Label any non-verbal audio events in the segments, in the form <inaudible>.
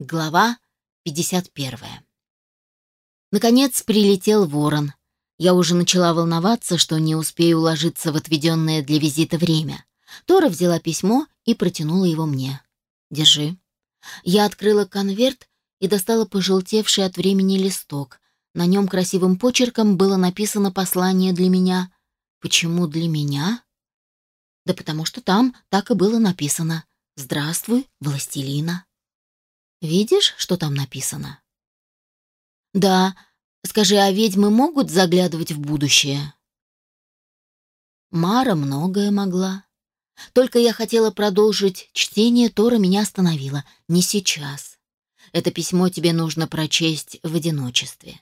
Глава 51. Наконец прилетел ворон. Я уже начала волноваться, что не успею уложиться в отведенное для визита время. Тора взяла письмо и протянула его мне. «Держи». Я открыла конверт и достала пожелтевший от времени листок. На нем красивым почерком было написано послание для меня. Почему для меня? Да потому что там так и было написано. «Здравствуй, властелина». Видишь, что там написано? Да. Скажи, а ведьмы могут заглядывать в будущее? Мара многое могла. Только я хотела продолжить чтение, Тора меня остановила. Не сейчас. Это письмо тебе нужно прочесть в одиночестве.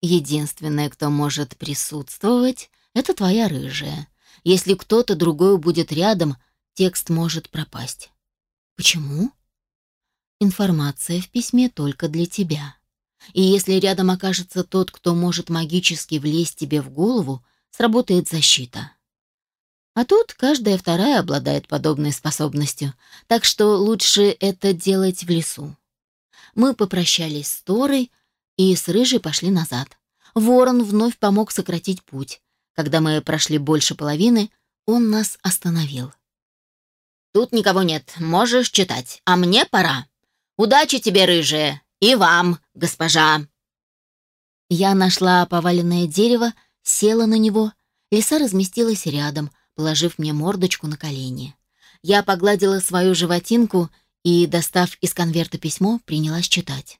Единственное, кто может присутствовать, это твоя рыжая. Если кто-то другой будет рядом, текст может пропасть. Почему? Информация в письме только для тебя. И если рядом окажется тот, кто может магически влезть тебе в голову, сработает защита. А тут каждая вторая обладает подобной способностью, так что лучше это делать в лесу. Мы попрощались с Торой и с Рыжей пошли назад. Ворон вновь помог сократить путь. Когда мы прошли больше половины, он нас остановил. «Тут никого нет, можешь читать, а мне пора». Удачи тебе, рыжая, и вам, госпожа!» Я нашла поваленное дерево, села на него. Лиса разместилась рядом, положив мне мордочку на колени. Я погладила свою животинку и, достав из конверта письмо, принялась читать.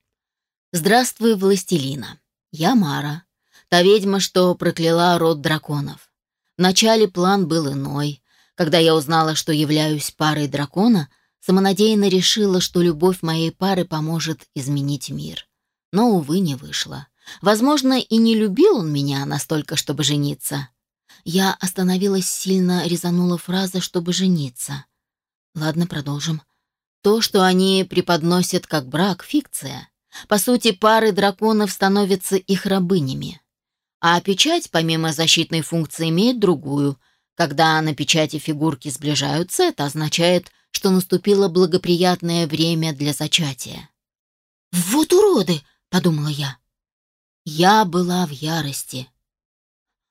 «Здравствуй, властелина. Я Мара, та ведьма, что прокляла род драконов. Вначале план был иной. Когда я узнала, что являюсь парой дракона, Самонадеянно решила, что любовь моей пары поможет изменить мир. Но, увы, не вышло. Возможно, и не любил он меня настолько, чтобы жениться. Я остановилась, сильно резанула фраза «чтобы жениться». Ладно, продолжим. То, что они преподносят как брак, фикция. По сути, пары драконов становятся их рабынями. А печать, помимо защитной функции, имеет другую. Когда на печати фигурки сближаются, это означает, что наступило благоприятное время для зачатия. «Вот уроды!» — подумала я. Я была в ярости.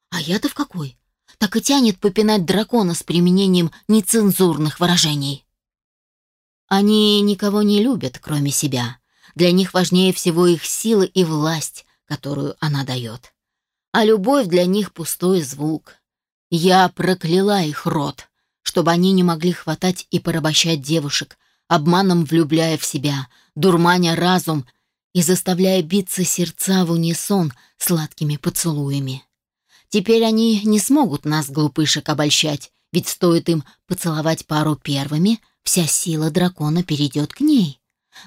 А я-то в какой? Так и тянет попинать дракона с применением нецензурных выражений. Они никого не любят, кроме себя. Для них важнее всего их сила и власть, которую она дает. А любовь для них пустой звук. Я прокляла их род, чтобы они не могли хватать и порабощать девушек, обманом влюбляя в себя, дурманя разум и заставляя биться сердца в унисон сладкими поцелуями. Теперь они не смогут нас, глупышек, обольщать, ведь стоит им поцеловать пару первыми, вся сила дракона перейдет к ней.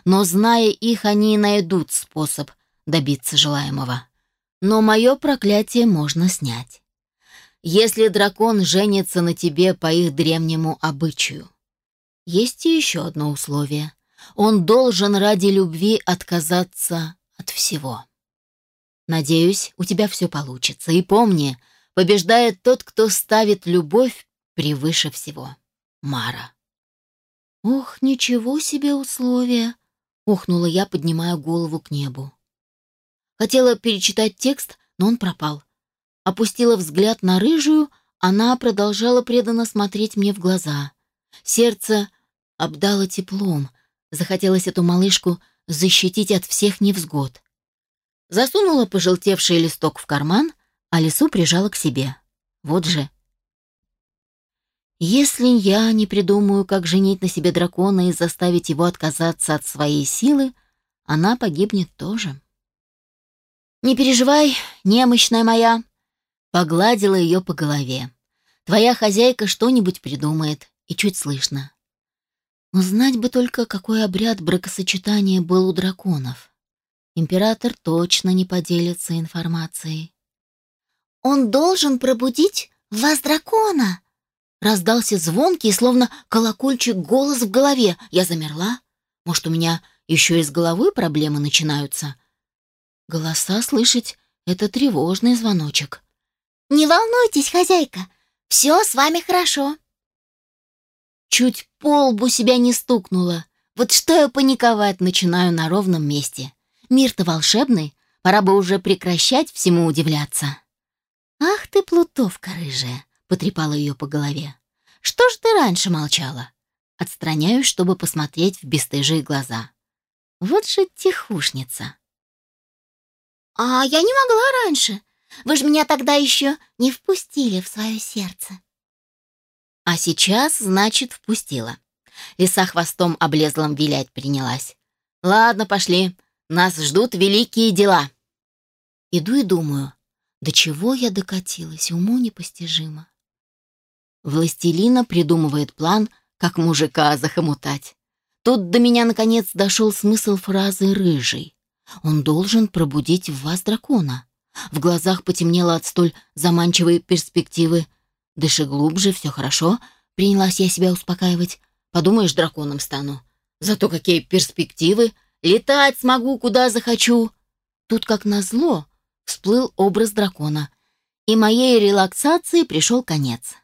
Но, зная их, они найдут способ добиться желаемого. Но мое проклятие можно снять если дракон женится на тебе по их древнему обычаю. Есть и еще одно условие. Он должен ради любви отказаться от всего. Надеюсь, у тебя все получится. И помни, побеждает тот, кто ставит любовь превыше всего. Мара. «Ох, ничего себе условия!» — ухнула я, поднимая голову к небу. Хотела перечитать текст, но он пропал опустила взгляд на рыжую, она продолжала преданно смотреть мне в глаза. Сердце обдало теплом. Захотелось эту малышку защитить от всех невзгод. Засунула пожелтевший листок в карман, а лису прижала к себе. Вот же. Если я не придумаю, как женить на себе дракона и заставить его отказаться от своей силы, она погибнет тоже. «Не переживай, немощная моя», Погладила ее по голове. Твоя хозяйка что-нибудь придумает, и чуть слышно. Узнать бы только, какой обряд бракосочетания был у драконов. Император точно не поделится информацией. «Он должен пробудить вас дракона!» Раздался звонкий, словно колокольчик, голос в голове. Я замерла. Может, у меня еще и с головой проблемы начинаются? Голоса слышать — это тревожный звоночек. «Не волнуйтесь, хозяйка, все с вами хорошо». Чуть по лбу себя не стукнула. Вот что я паниковать начинаю на ровном месте. Мир-то волшебный, пора бы уже прекращать всему удивляться. «Ах ты, плутовка рыжая!» — потрепала ее по голове. «Что ж ты раньше молчала?» Отстраняюсь, чтобы посмотреть в бесстыжие глаза. Вот же тихушница. «А я не могла раньше. Вы же меня тогда еще не впустили в свое сердце». А сейчас, значит, впустила. Лиса хвостом облезлым вилять принялась. «Ладно, пошли. Нас ждут великие дела». Иду и думаю, до чего я докатилась, уму непостижимо. Властелина придумывает план, как мужика захомутать. Тут до меня, наконец, дошел смысл фразы «рыжий». Он должен пробудить в вас дракона. В глазах потемнело от столь заманчивой перспективы. Дыши глубже, все хорошо. Принялась я себя успокаивать. Подумаешь, драконом стану. Зато какие перспективы. Летать смогу, куда захочу. Тут, как назло, всплыл образ дракона. И моей релаксации пришел конец.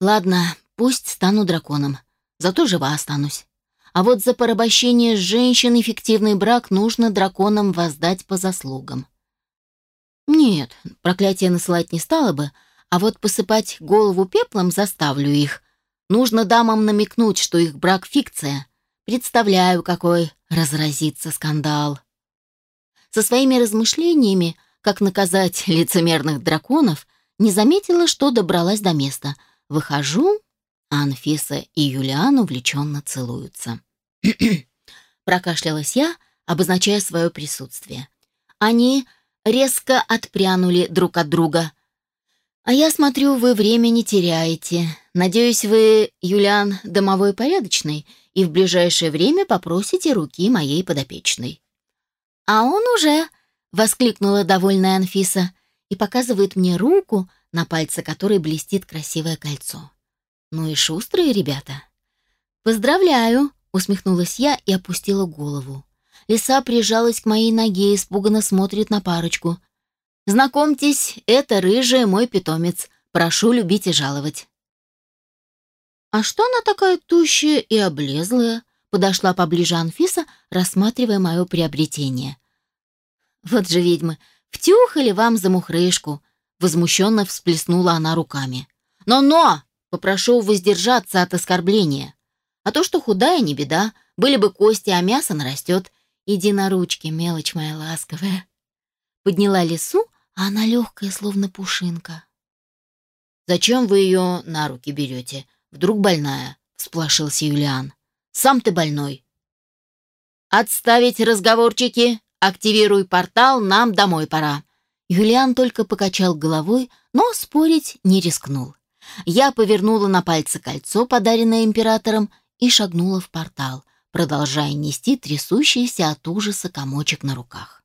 Ладно, пусть стану драконом. Зато жива останусь. А вот за порабощение женщин и фиктивный брак нужно драконам воздать по заслугам. Нет, проклятие насылать не стало бы, а вот посыпать голову пеплом заставлю их. Нужно дамам намекнуть, что их брак — фикция. Представляю, какой разразится скандал. Со своими размышлениями, как наказать <laughs> лицемерных драконов, не заметила, что добралась до места. Выхожу, а Анфиса и Юлиан увлеченно целуются. <clears throat> Прокашлялась я, обозначая свое присутствие. Они резко отпрянули друг от друга. «А я смотрю, вы время не теряете. Надеюсь, вы, Юлиан, домовой порядочный, и в ближайшее время попросите руки моей подопечной». «А он уже!» — воскликнула довольная Анфиса и показывает мне руку, на пальце которой блестит красивое кольцо. «Ну и шустрые ребята!» «Поздравляю!» — усмехнулась я и опустила голову. Лиса прижалась к моей ноге и испуганно смотрит на парочку. «Знакомьтесь, это рыжая мой питомец. Прошу любить и жаловать». «А что она такая тущая и облезлая?» Подошла поближе Анфиса, рассматривая мое приобретение. «Вот же ведьмы, втюхали вам за мухрышку!» Возмущенно всплеснула она руками. «Но-но! Попрошу воздержаться от оскорбления. А то, что худая, не беда. Были бы кости, а мясо нарастет. Иди на ручки, мелочь моя ласковая». Подняла лису, а она легкая, словно пушинка. «Зачем вы ее на руки берете? Вдруг больная?» — всплошился Юлиан. «Сам ты больной». «Отставить разговорчики! Активируй портал, нам домой пора!» Юлиан только покачал головой, но спорить не рискнул. Я повернула на пальце кольцо, подаренное императором, и шагнула в портал, продолжая нести трясущийся от ужаса комочек на руках.